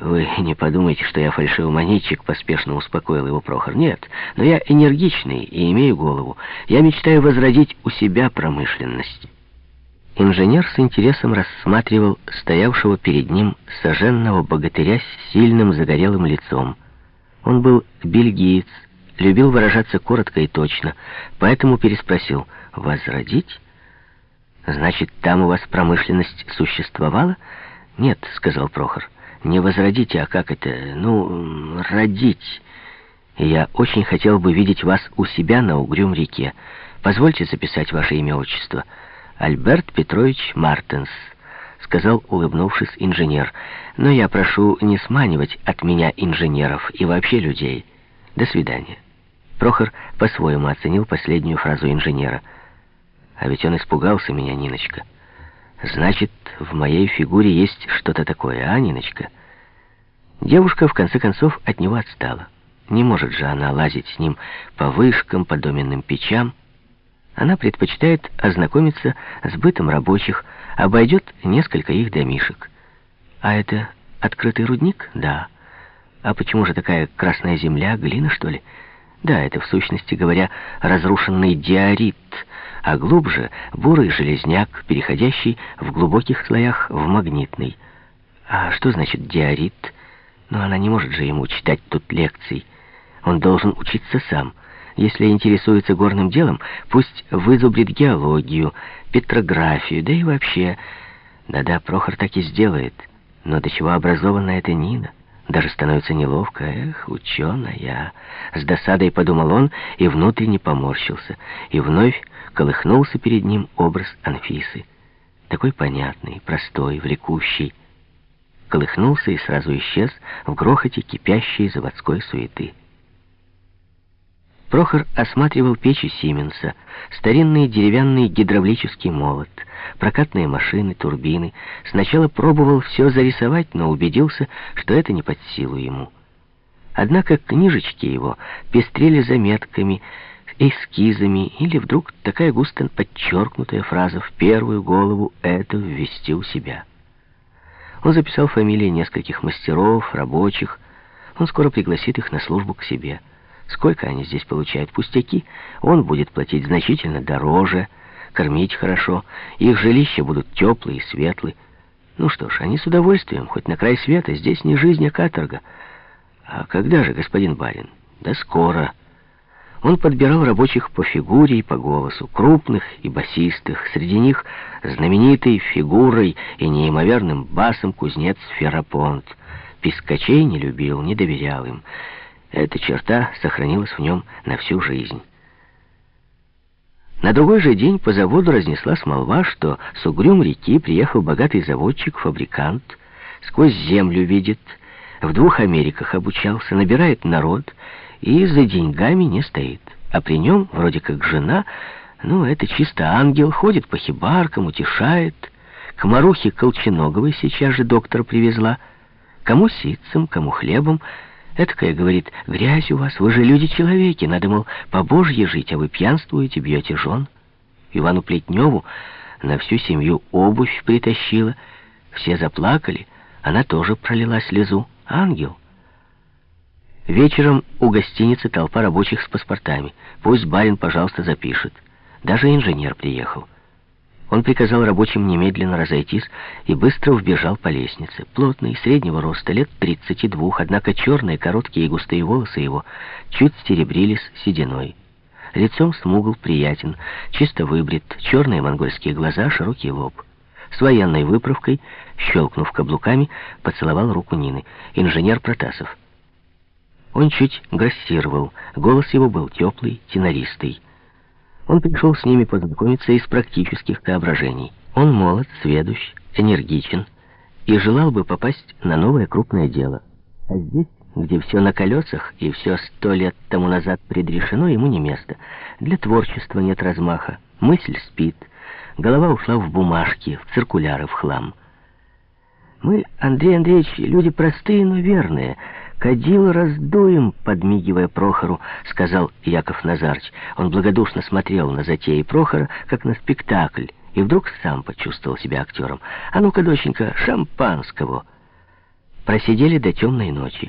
«Вы не подумайте, что я фальшивомонетчик», — поспешно успокоил его Прохор. «Нет, но я энергичный и имею голову. Я мечтаю возродить у себя промышленность». Инженер с интересом рассматривал стоявшего перед ним соженного богатыря с сильным загорелым лицом. Он был бельгиец, любил выражаться коротко и точно, поэтому переспросил «Возродить? Значит, там у вас промышленность существовала?» «Нет», — сказал Прохор. Не возродите, а как это? Ну, родить. Я очень хотел бы видеть вас у себя на Угрюм-реке. Позвольте записать ваше имя-отчество. Альберт Петрович Мартенс, сказал, улыбнувшись, инженер. Но я прошу не сманивать от меня инженеров и вообще людей. До свидания. Прохор по-своему оценил последнюю фразу инженера. А ведь он испугался меня, Ниночка. Значит, в моей фигуре есть что-то такое, а, Ниночка? Девушка, в конце концов, от него отстала. Не может же она лазить с ним по вышкам, по доменным печам. Она предпочитает ознакомиться с бытом рабочих, обойдет несколько их домишек. А это открытый рудник? Да. А почему же такая красная земля, глина, что ли? Да, это, в сущности говоря, разрушенный диорит — а глубже бурый железняк, переходящий в глубоких слоях в магнитный. А что значит диорит? Но она не может же ему читать тут лекций. Он должен учиться сам. Если интересуется горным делом, пусть вызубрит геологию, петрографию, да и вообще. Да-да, Прохор так и сделает. Но до чего образована эта Нина? Даже становится неловко. Эх, ученая. С досадой подумал он и внутренне поморщился. И вновь колыхнулся перед ним образ Анфисы. Такой понятный, простой, влекущий. Колыхнулся и сразу исчез в грохоте кипящей заводской суеты. Прохор осматривал печи Сименса, старинный деревянный гидравлический молот, прокатные машины, турбины. Сначала пробовал все зарисовать, но убедился, что это не под силу ему. Однако книжечки его пестрели заметками, эскизами, или вдруг такая густо подчеркнутая фраза в первую голову это ввести у себя. Он записал фамилии нескольких мастеров, рабочих. Он скоро пригласит их на службу к себе. Сколько они здесь получают пустяки, он будет платить значительно дороже, кормить хорошо, их жилища будут теплые и светлые. Ну что ж, они с удовольствием, хоть на край света, здесь не жизнь, а каторга. А когда же, господин барин? Да скоро. Он подбирал рабочих по фигуре и по голосу, крупных и басистых. Среди них знаменитой фигурой и неимоверным басом кузнец Ферапонт. Пискачей не любил, не доверял им. Эта черта сохранилась в нем на всю жизнь. На другой же день по заводу разнеслась молва, что с угрюм реки приехал богатый заводчик-фабрикант, сквозь землю видит, в двух Америках обучался, набирает народ и за деньгами не стоит. А при нем, вроде как жена, ну, это чисто ангел, ходит по хибаркам, утешает. К Марухе Колченоговой сейчас же доктор привезла. Кому ситцем, кому хлебом. Этакая, говорит, грязь у вас, вы же люди-человеки, надо, мол, по Божье жить, а вы пьянствуете, бьете жен. Ивану Плетневу на всю семью обувь притащила. Все заплакали, она тоже пролила слезу. Ангел. Вечером у гостиницы толпа рабочих с паспортами. Пусть барин, пожалуйста, запишет. Даже инженер приехал. Он приказал рабочим немедленно разойтись и быстро вбежал по лестнице. Плотный, среднего роста, лет 32, однако черные, короткие и густые волосы его чуть серебрились сединой. Лицом смугл, приятен, чисто выбрит, черные монгольские глаза, широкий лоб. С военной выправкой, щелкнув каблуками, поцеловал руку Нины. Инженер Протасов. Он чуть грассировал, голос его был теплый, тенористый. Он пришел с ними познакомиться из практических соображений. Он молод, сведущ, энергичен и желал бы попасть на новое крупное дело. А здесь, где все на колесах и все сто лет тому назад предрешено, ему не место. Для творчества нет размаха, мысль спит, голова ушла в бумажки, в циркуляры, в хлам. Мы, Андрей Андреевич, люди простые, но верные, «Кадил раздуем», — подмигивая Прохору, сказал Яков Назарч. Он благодушно смотрел на затеи Прохора, как на спектакль, и вдруг сам почувствовал себя актером. «А ну-ка, доченька, шампанского!» Просидели до темной ночи.